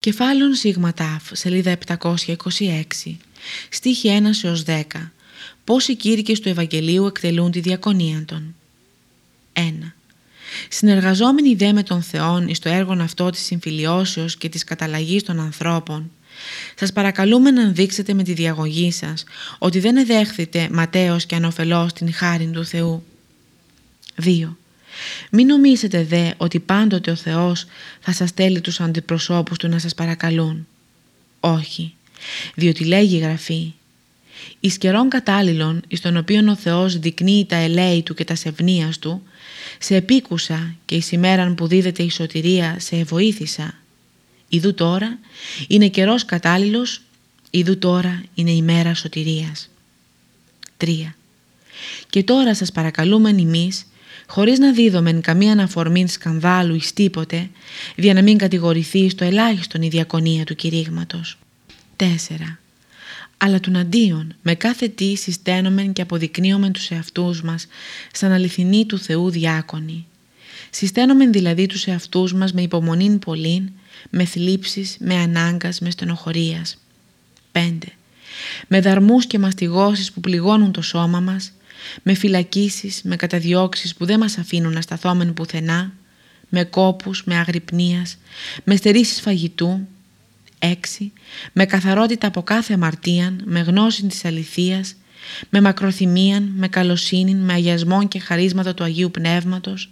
Κεφάλων Σίγμα Τάφ, σελίδα 726, στίχη 1 έως 10. Πώς οι κήρυκες του Ευαγγελίου εκτελούν τη διακονία των. 1. Συνεργαζόμενοι δε με τον Θεόν εις το έργο αυτό της συμφιλιώσεως και της καταλλαγής των ανθρώπων, σας παρακαλούμε να δείξετε με τη διαγωγή σας ότι δεν εδέχθητε ματέως και ανοφελώς την χάρη του Θεού. 2. Μην νομίζετε δε ότι πάντοτε ο Θεός θα σας στέλνει τους αντιπροσώπους του να σας παρακαλούν. Όχι, διότι λέγει η Γραφή «Εις καιρών κατάλληλων, εις τον οποίον ο Θεός δεικνύει τα ελέη Του και τα σευνίας Του, σε επίκουσα και εις ημέραν που δίδεται η σωτηρία σε εβοήθησα. Ιδού τώρα είναι καιρός κατάλληλος, ιδού τώρα είναι η μέρα σωτηρίας». 3. Και τώρα σας παρακαλούμε εμείς χωρίς να δίδομεν καμία αναφορμή σκανδάλου εις τίποτε, για να μην κατηγορηθεί στο ελάχιστον η διακονία του κηρύγματος. 4. Αλλά του αντίον, με κάθε τι συσταίνομεν και αποδεικνύομεν τους εαυτούς μας σαν αληθινοί του Θεού διάκονοι. Συσταίνομεν δηλαδή τους εαυτούς μας με υπομονήν πολλήν, με θλίψεις, με ανάγκας, με στενοχωρίας. 5. Με δαρμούς και μαστιγώσεις που πληγώνουν το σώμα μας, με φυλακίσεις, με καταδιώξεις που δεν μας αφήνουν να σταθόμεν πουθενά, με κόπους, με αγρυπνίας, με στερήσεις φαγητού, έξι, με καθαρότητα από κάθε αμαρτίαν, με γνώση της αληθείας, με μακροθυμίαν, με καλοσύνη, με αγιασμό και χαρίσματα του Αγίου Πνεύματος,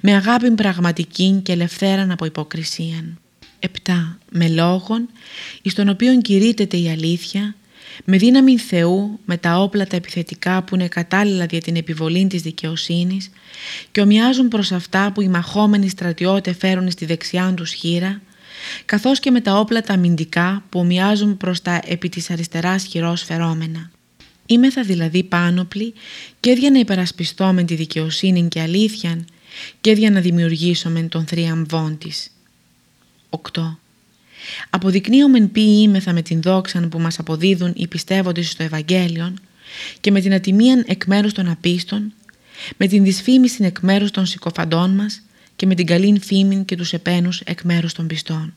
με αγάπη πραγματική και ελευθέραν από υποκρισίαν. 7. Με λόγων, εις τον οποίον κηρύτεται η αλήθεια, με δύναμη Θεού, με τα όπλα τα επιθετικά που είναι κατάλληλα για την επιβολή της δικαιοσύνης και ομοιάζουν προς αυτά που οι μαχόμενοι στρατιώτες φέρουν στη δεξιά τους χείρα, καθώς και με τα όπλα τα αμυντικά που ομοιάζουν προς τα επί της αριστεράς χειρός φερόμενα. Είμεθα δηλαδή πάνωπλοι και για να υπερασπιστώ με τη δικαιοσύνη και αλήθεια και για να δημιουργήσουμε τον θρίαμβόν της. 8. Αποδεικνύομεν ποιοι είμεθα με την δόξα που μας αποδίδουν οι πιστεύοντες στο Ευαγγέλιο και με την ατιμίαν εκ μέρους των απίστων, με την δυσφήμιση εκ μέρους των συκοφαντών μας και με την καλήν φήμη και τους επένους εκ μέρους των πιστών.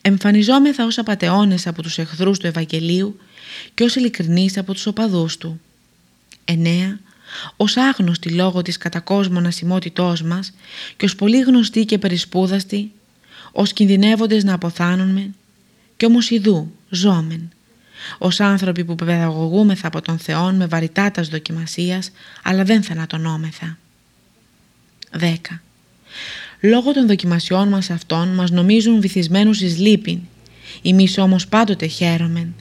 Εμφανιζόμεθα ως απατεώνες από τους εχθρούς του Ευαγγελίου και ως ειλικρινείς από τους οπαδούς του. 9. Ως άγνωστοι λόγω της κατακόσμων ασημότητός μας και ως πολύ γνωστοί και περισπούδαστοι ως κινδυνεύοντες να αποθάνουμε και όμως ειδού ζώμεν, ως άνθρωποι που παιδαγωγούμεθα από τον Θεό με βαρυτάτας δοκιμασίας, αλλά δεν θανατωνόμεθα. 10. Λόγω των δοκιμασιών μας αυτών μας νομίζουν βυθισμένους εις λύπην, εμείς όμως πάντοτε χαίρομεν.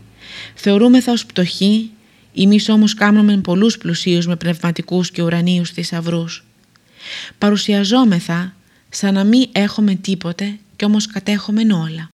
Θεωρούμεθα ως πτωχοί, εμείς όμως κάμνομεν πολλούς πλουσίους με πνευματικούς και ουρανίους θησαυρούς. Παρουσιαζόμεθα σαν να μην έχουμε τίποτε κι όμως κατέχομεν όλα.